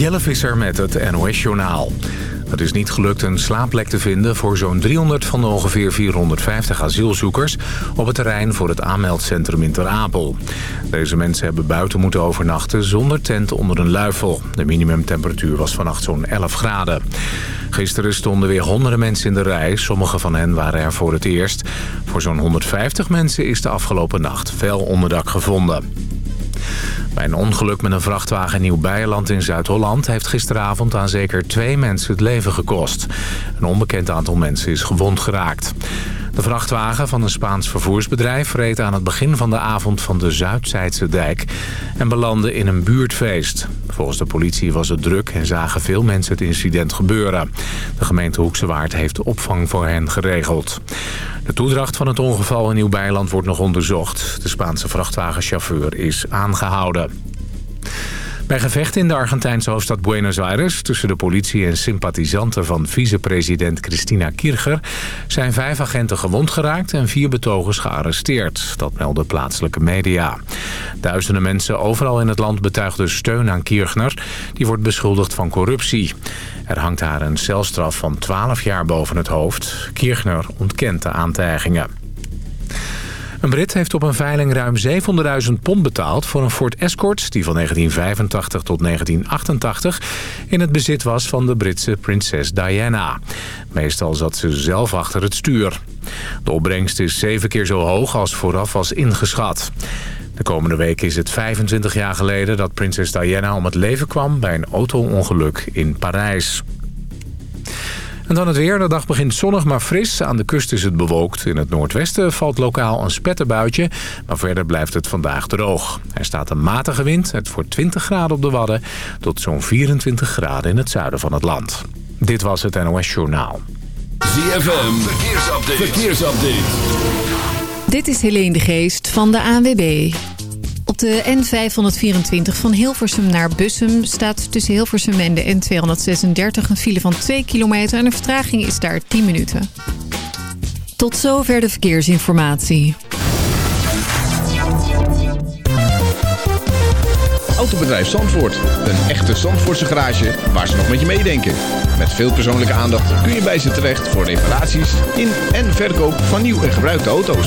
Jelle Visser met het NOS-journaal. Het is niet gelukt een slaapplek te vinden voor zo'n 300 van de ongeveer 450 asielzoekers... op het terrein voor het aanmeldcentrum in Ter Apel. Deze mensen hebben buiten moeten overnachten zonder tent onder een luifel. De minimumtemperatuur was vannacht zo'n 11 graden. Gisteren stonden weer honderden mensen in de rij. Sommige van hen waren er voor het eerst. Voor zo'n 150 mensen is de afgelopen nacht veel onderdak gevonden. Een ongeluk met een vrachtwagen in Nieuw-Beierland in Zuid-Holland... heeft gisteravond aan zeker twee mensen het leven gekost. Een onbekend aantal mensen is gewond geraakt. De vrachtwagen van een Spaans vervoersbedrijf reed aan het begin van de avond van de Zuidzijdse dijk en belandde in een buurtfeest. Volgens de politie was het druk en zagen veel mensen het incident gebeuren. De gemeente Hoekse Waard heeft opvang voor hen geregeld. De toedracht van het ongeval in Nieuw-Beierland wordt nog onderzocht. De Spaanse vrachtwagenchauffeur is aangehouden. Bij gevechten in de Argentijnse hoofdstad Buenos Aires... tussen de politie en sympathisanten van vicepresident Cristina Kircher... zijn vijf agenten gewond geraakt en vier betogers gearresteerd. Dat melden plaatselijke media. Duizenden mensen overal in het land betuigden steun aan Kirchner. Die wordt beschuldigd van corruptie. Er hangt haar een celstraf van 12 jaar boven het hoofd. Kirchner ontkent de aantijgingen. Een Brit heeft op een veiling ruim 700.000 pond betaald voor een Ford Escort... die van 1985 tot 1988 in het bezit was van de Britse prinses Diana. Meestal zat ze zelf achter het stuur. De opbrengst is zeven keer zo hoog als vooraf was ingeschat. De komende week is het 25 jaar geleden dat prinses Diana om het leven kwam... bij een auto-ongeluk in Parijs. En dan het weer. De dag begint zonnig maar fris. Aan de kust is het bewolkt. In het noordwesten valt lokaal een spetterbuitje. Maar verder blijft het vandaag droog. Er staat een matige wind. Het wordt 20 graden op de Wadden. Tot zo'n 24 graden in het zuiden van het land. Dit was het NOS Journaal. ZFM. Verkeersupdate. Verkeersupdate. Dit is Helene de Geest van de ANWB. Op de N524 van Hilversum naar Bussum staat tussen Hilversum en de N236 een file van 2 kilometer en de vertraging is daar 10 minuten. Tot zover de verkeersinformatie. Autobedrijf Zandvoort. Een echte Zandvoortse garage waar ze nog met je meedenken. Met veel persoonlijke aandacht kun je bij ze terecht voor reparaties in en verkoop van nieuw en gebruikte auto's.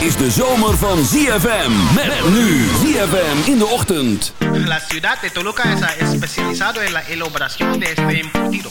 is de zomer van ZFM. Met nu ZFM in de ochtend. La ciudad de Toluca es especializado en la elaboración de este embutido,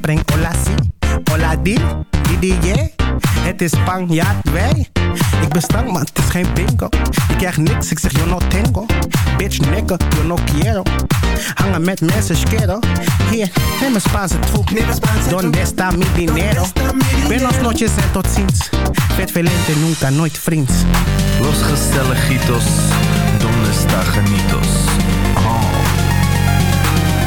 Preng, preng, hola, si. Hola, di. Di, di, yeah. Het is Spanjaard, wij. Ik ben stank, maar het is geen bingo. Ik krijg niks, ik zeg yo no tengo. Bitch, nigga, yo no quiero. Hangen met mensen, schero. Hier, neem een Spaanse troep. Donde está mi dinero? Buenos noches en tot ziens. Vet velente, nunca, nooit vriends. Los gezelligitos, donde está genitos?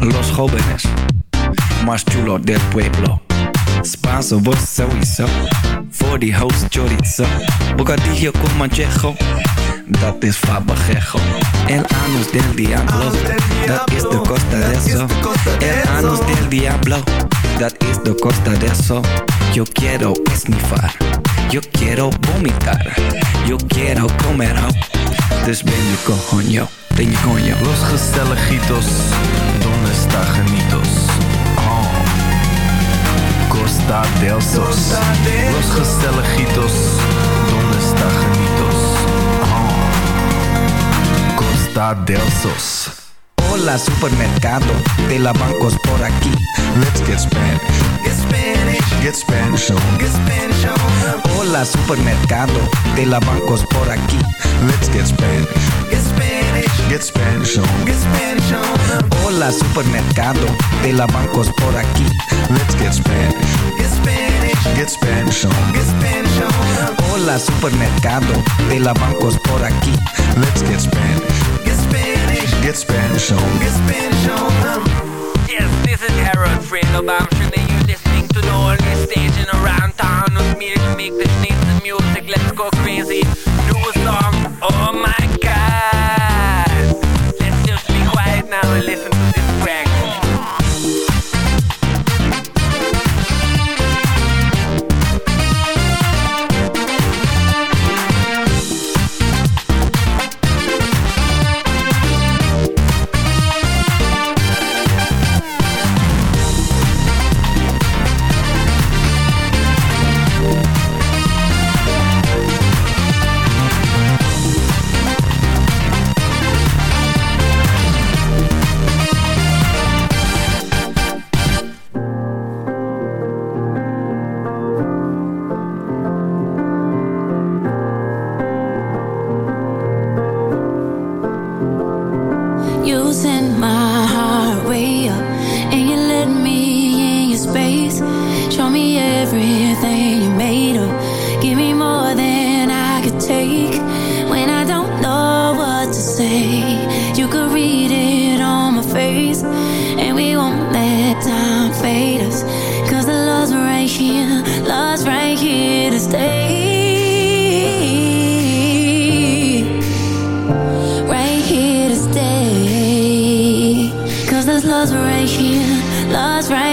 Los jóvenes más chulos del pueblo. Worst sowieso. Voor die host chorizo. Bocadillo con manchejo. Dat is fabajejo. El anus del diablo. Dat is de costa de eso. El anus del diablo. dat is de costa de eso. Yo quiero esnifar, yo quiero vomitar, yo quiero comer. Dus ben je coño, ben je coño. Los gezelligitos, genitos? Oh. Costa del Sos. Los está genitos? Oh. Costa del Sos. Hola supermercado, de la bancos por aquí. Let's get Spanish. Get Spanish. Get Spanish on. Get Spanish on. Hola supermercado, de la bancos por aquí. Let's get Spanish. Get Spanish. Get Spanish on. Get Spanish on. Hola supermercado, de la bancos por aquí. Let's get Spanish. Get Spanish. Get Spanish on. Get Spanish on. Hola supermercado, de la bancos por aquí. Let's get Spanish. Get Spanish. Get Spanish on. Get Spanish on. Yes, this is Harold Fredo Bamshin and you're listening to the only station around town with me to make the sneeze listen to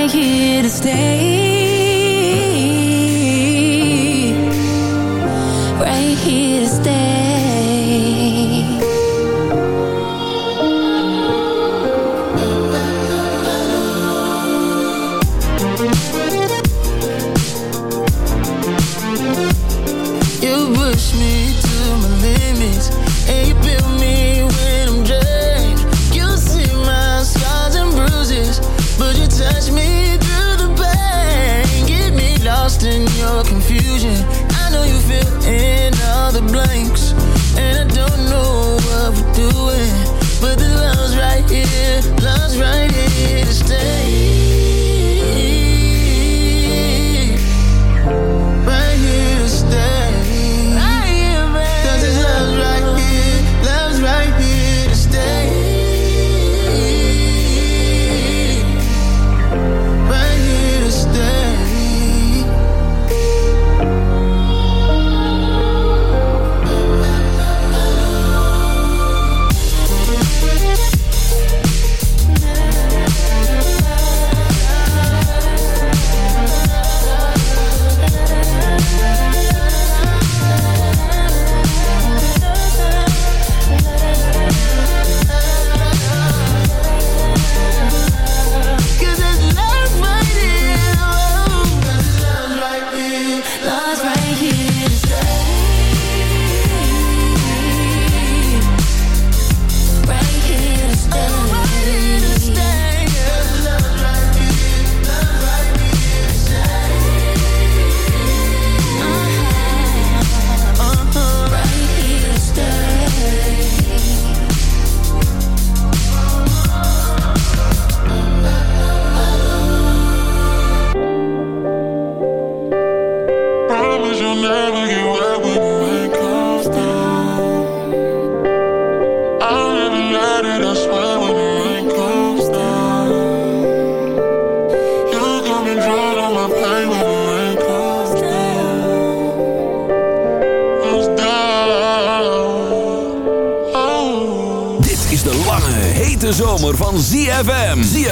here to stay.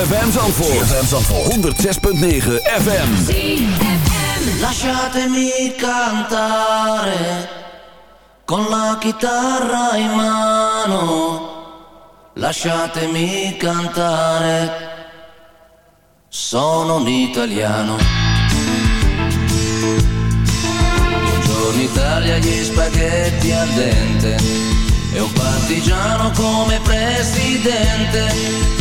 ZFM. Zandvoort. ZFM Zandvoort. 106.9 FM. ZFM. Lasciatemi cantare con la chitarra in mano. Lasciatemi cantare. Sono un italiano. Buongiorno Italia, gli spaghetti al dente. E un partigiano come presidente.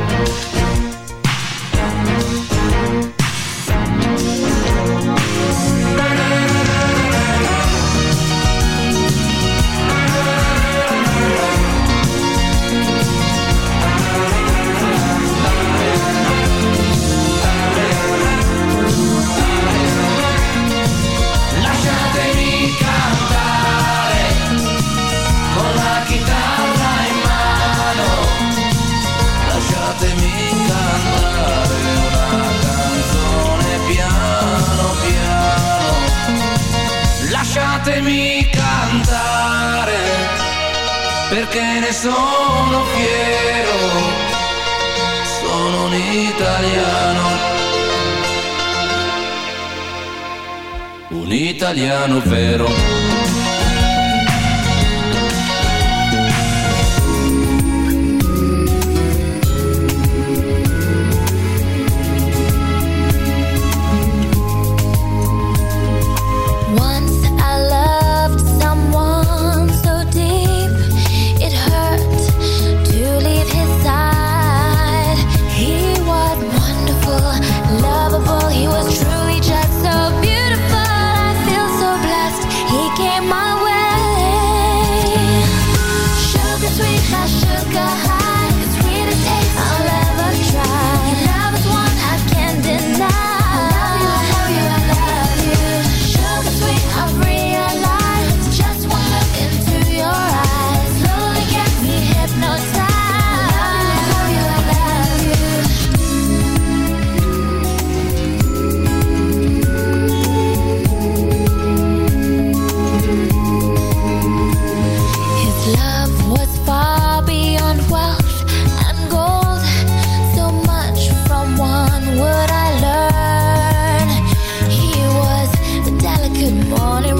velvet Good morning,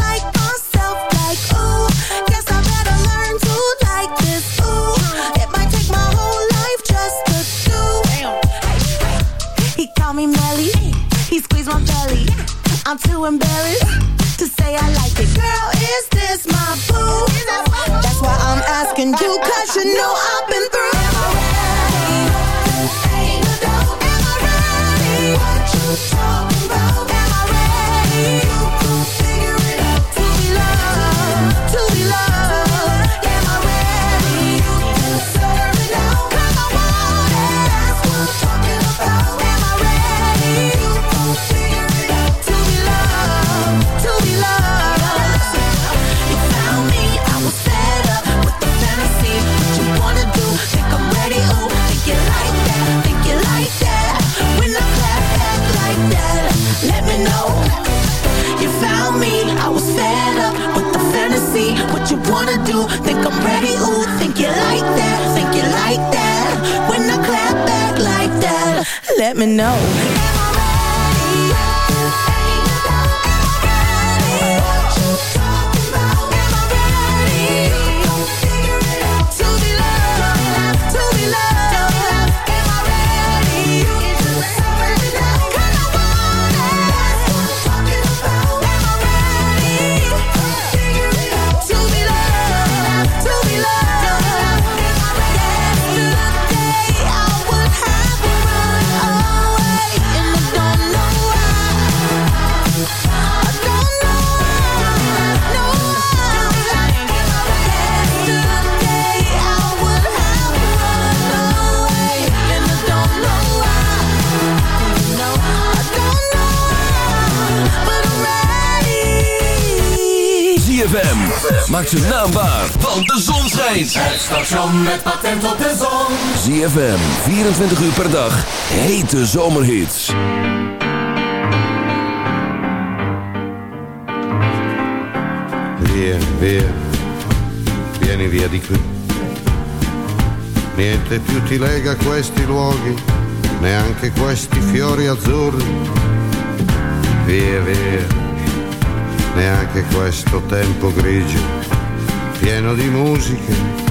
embarrassed met patent op de zon. ZFM, 24 uur per dag. Hete zomerhits. Via, via, vieni via di qui. Niente più ti lega a questi luoghi, neanche questi fiori azzurri. Via, via, neanche questo tempo grigio, pieno di musiche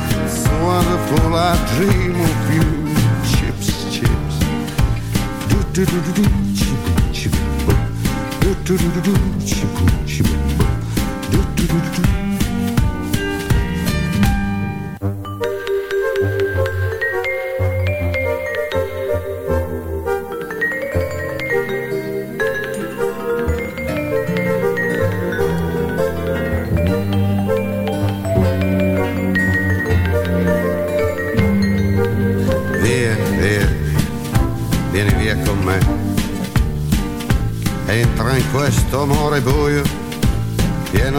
it's wonderful. I dream of you. Chips, chips. Do do do do do. Chiboom, boom. Do do do do do. Chiboom, boom. Do do do do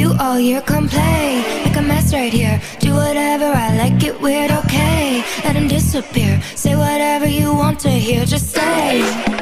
you all year, come play. Like a mess right here. Do whatever I like, it weird, okay. Let him disappear. Say whatever you want to hear, just say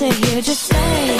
to hear. Just say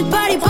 anybody.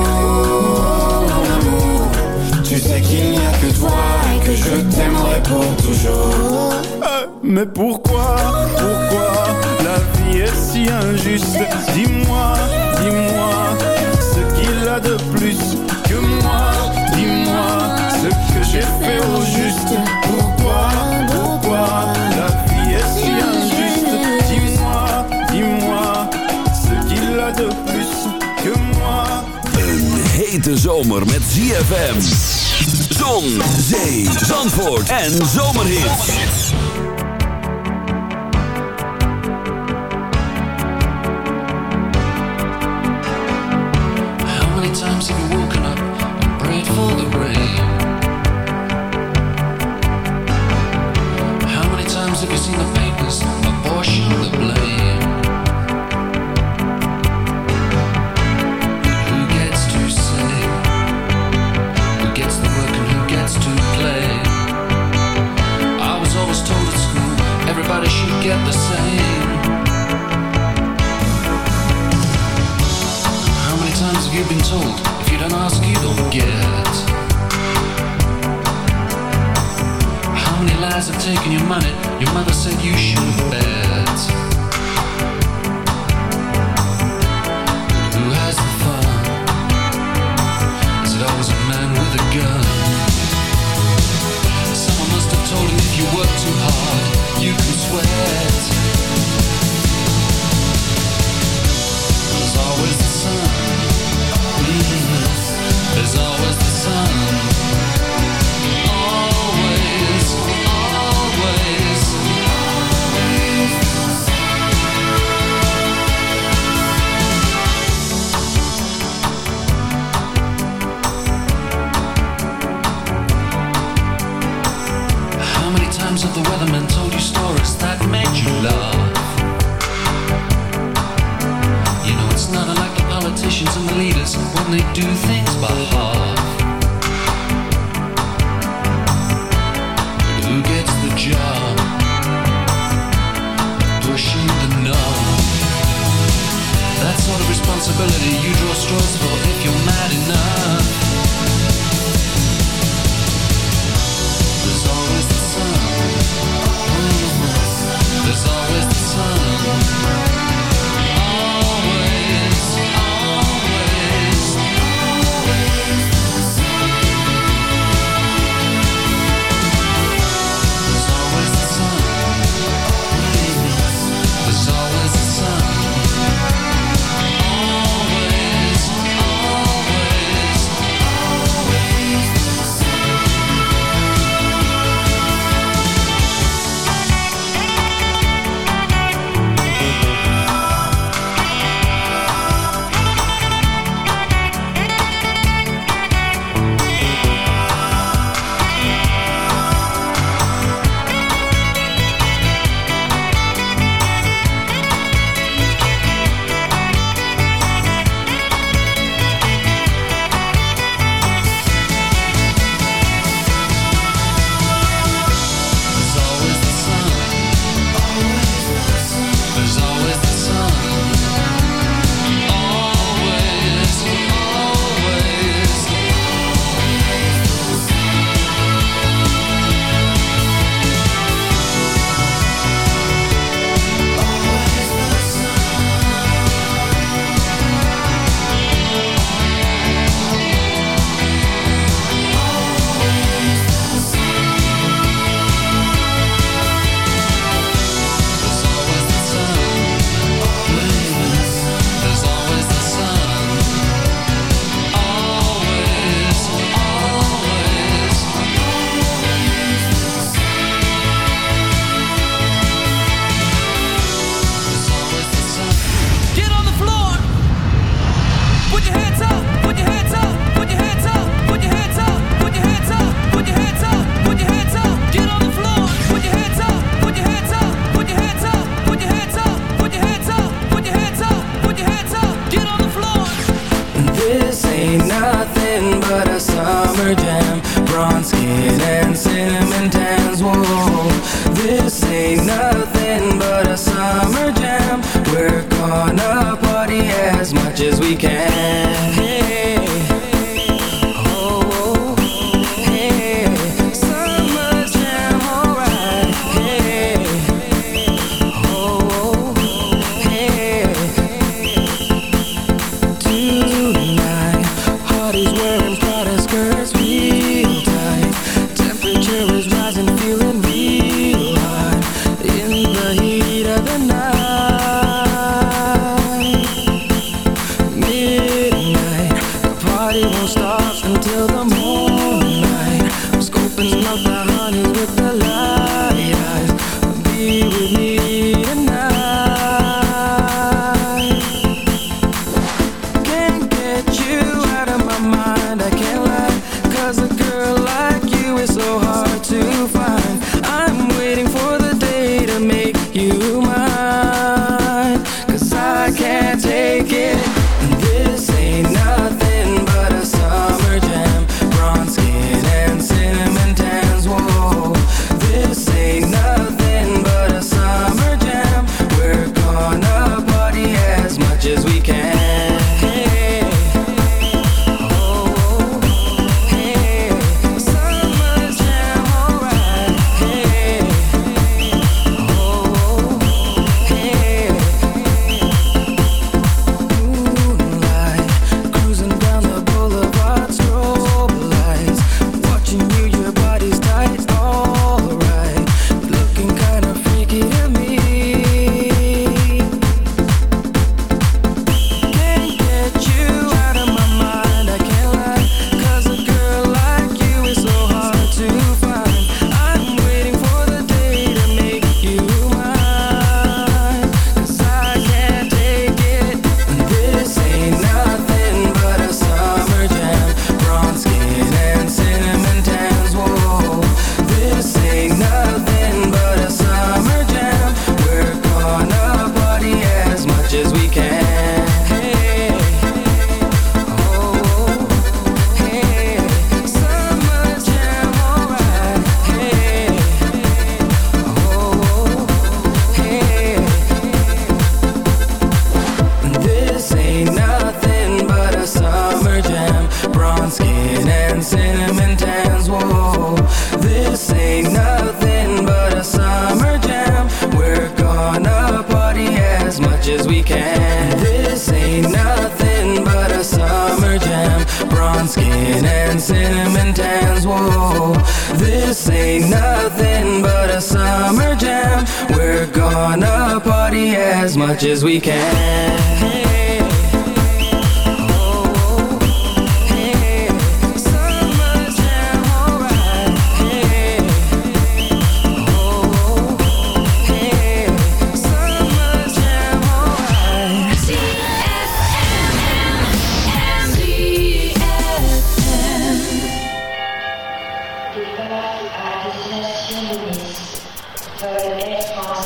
je t'aimerai pour toujours. Euh, Mais pourquoi, pourquoi la vie est si injuste Dis-moi, dis-moi ce qu'il a de plus que moi. Dis-moi ce que j'ai fait au juste. Pourquoi, pourquoi la vie est si injuste Dis-moi, dis-moi ce qu'il a de plus que moi. Een hete zomer met ZFM. Zon, zee, zandvoort en zomerhits. How many times have you woken up and prayed for the rain? How many times have you seen the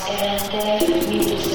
and then we